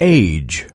age.